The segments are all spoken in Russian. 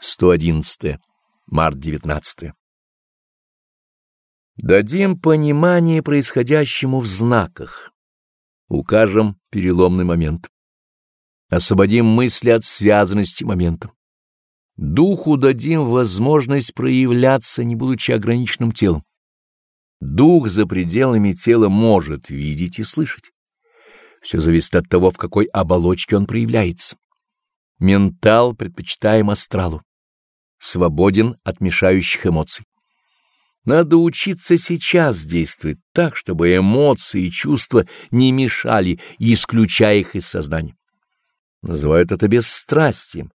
111. Март 19. Дадим понимание происходящему в знаках. Укажем переломный момент. Освободим мысли от связанности моментом. Духу дадим возможность проявляться, не будучи ограниченным телом. Дух за пределами тела может видеть и слышать. Все зависит от того, в какой оболочке он проявляется. Ментал предпочитаем астралу свободен от мешающих эмоций. Надо учиться сейчас действовать так, чтобы эмоции и чувства не мешали, исключая их из сознания. Называют это бесстрастием.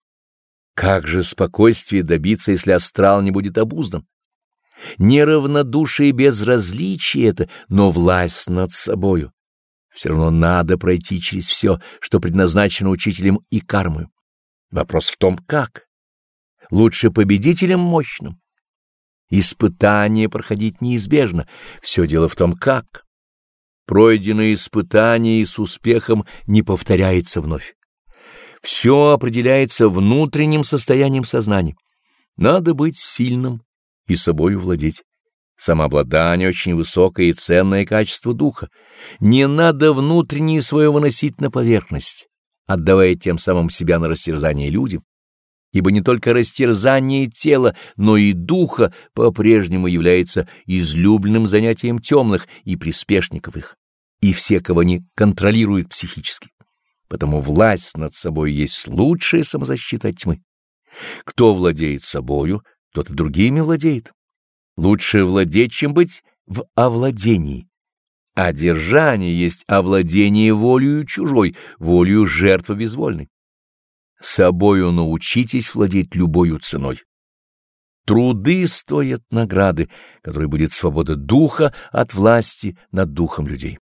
Как же спокойствие добиться, если астрал не будет обуздан? Неравнодушие и безразличие это, но власть над собою. Все равно надо пройти через все, что предназначено учителем и кармой. Вопрос в том, как лучше победителем мощным. Испытание проходить неизбежно, все дело в том, как. Пройденное испытание с успехом не повторяется вновь. Все определяется внутренним состоянием сознания. Надо быть сильным и собою владеть. Самообладание — очень высокое и ценное качество духа. Не надо внутреннее свое выносить на поверхность, отдавая тем самым себя на растерзание людям ибо не только растерзание тела, но и духа по-прежнему является излюбленным занятием темных и приспешников их, и все, кого они контролируют психически. Потому власть над собой есть лучшая самозащита тьмы. Кто владеет собою, тот и другими владеет. Лучше владеть, чем быть в овладении. А держание есть овладение волею чужой, волею жертвы безвольной. Собою научитесь владеть любою ценой. Труды стоят награды, которой будет свобода духа от власти над духом людей.